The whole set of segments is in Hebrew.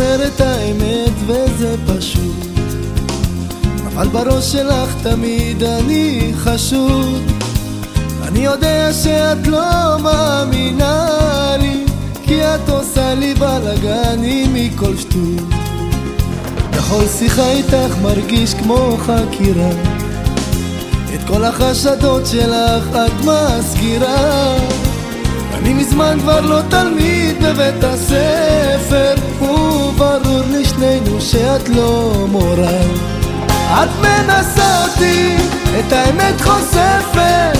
אומר את האמת וזה פשוט. אבל בראש שלך תמיד אני חשוד. אני יודע שאת לא מאמינה לי כי את עושה לי בלאגנים מכל שטות. בכל שיחה איתך מרגיש כמו חקירה. את כל החשדות שלך את מזכירה אני מזמן כבר לא תלמיד בבית הספר וברור לשנינו שאת לא מורה. את מנסה אותי, את האמת חושפת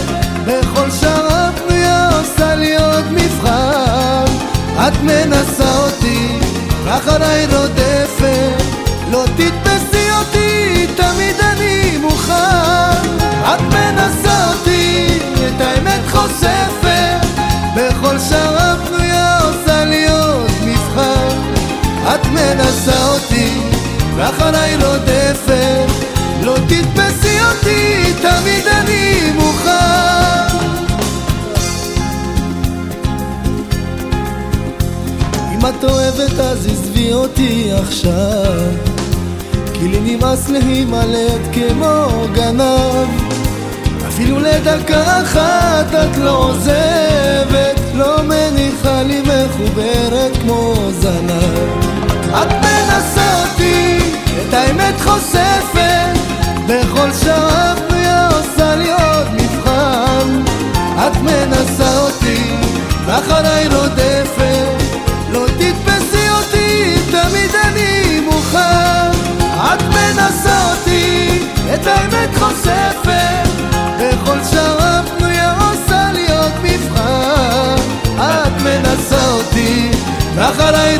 ואחריי רודפת לא תתפסי אותי, תמיד אני מוכן. אם את אוהבת אז עזבי אותי עכשיו. כי לי נמאס להימלט כמו גנב. אפילו לדקה אחת את לא עוזבת נוספת בכל שעה הפריעה עושה לי עוד מבחן. את מנסה אותי ואחריי רודפת. לא תתפסי אותי תמיד אני מוכן. את מנסה אותי את האמת חושפת. בכל שעה הפנויה עושה לי עוד מבחן. את מנסה אותי ואחריי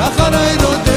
泣かないので